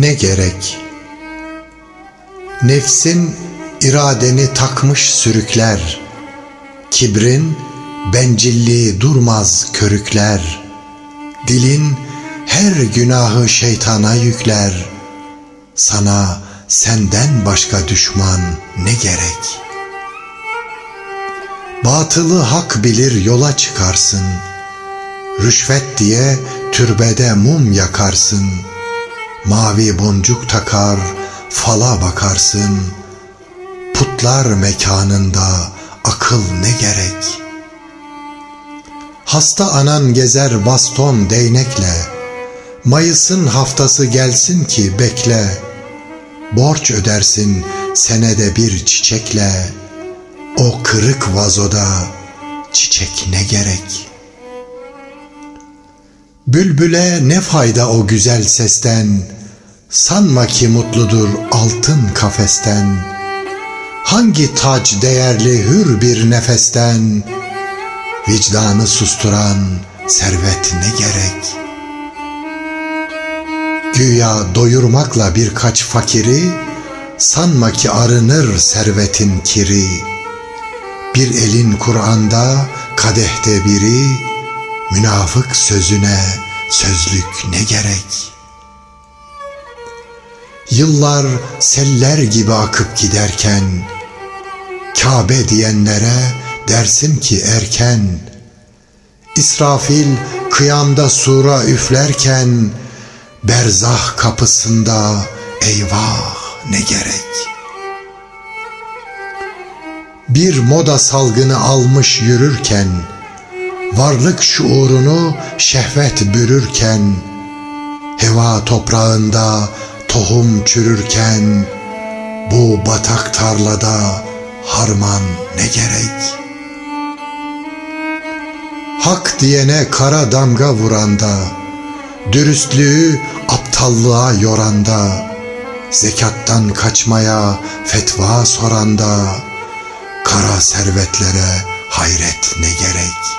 ne gerek? Nefsin iradeni takmış sürükler, Kibrin bencilliği durmaz körükler, Dilin her günahı şeytana yükler, Sana senden başka düşman ne gerek? Batılı hak bilir yola çıkarsın, Rüşvet diye türbede mum yakarsın, Mavi boncuk takar, fala bakarsın, Putlar mekanında akıl ne gerek? Hasta anan gezer baston değnekle, Mayıs'ın haftası gelsin ki bekle, Borç ödersin senede bir çiçekle, O kırık vazoda çiçek ne gerek? Bülbüle ne fayda o güzel sesten, Sanma ki mutludur altın kafesten. Hangi taç değerli hür bir nefesten, Vicdanı susturan servet ne gerek? Güya doyurmakla birkaç fakiri, Sanma ki arınır servetin kiri. Bir elin Kur'an'da kadehte biri, Münafık sözüne sözlük ne gerek? Yıllar seller gibi akıp giderken, Kabe diyenlere dersin ki erken, İsrafil kıyamda sura üflerken, Berzah kapısında eyvah ne gerek? Bir moda salgını almış yürürken, Varlık şuurunu şehvet bürürken, Heva toprağında tohum çürürken, Bu batak tarlada harman ne gerek? Hak diyene kara damga vuranda, Dürüstlüğü aptallığa yoranda, Zekattan kaçmaya fetva soranda, Kara servetlere hayret ne gerek?''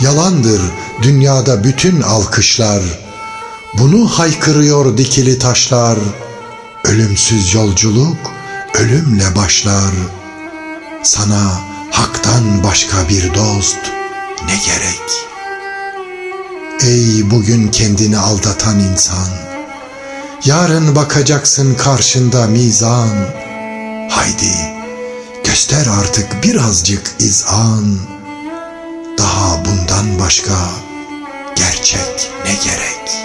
Yalandır dünyada bütün alkışlar. Bunu haykırıyor dikili taşlar. Ölümsüz yolculuk ölümle başlar. Sana haktan başka bir dost ne gerek? Ey bugün kendini aldatan insan. Yarın bakacaksın karşında mizan. Haydi göster artık birazcık izan.'' Daha bundan başka gerçek ne gerek?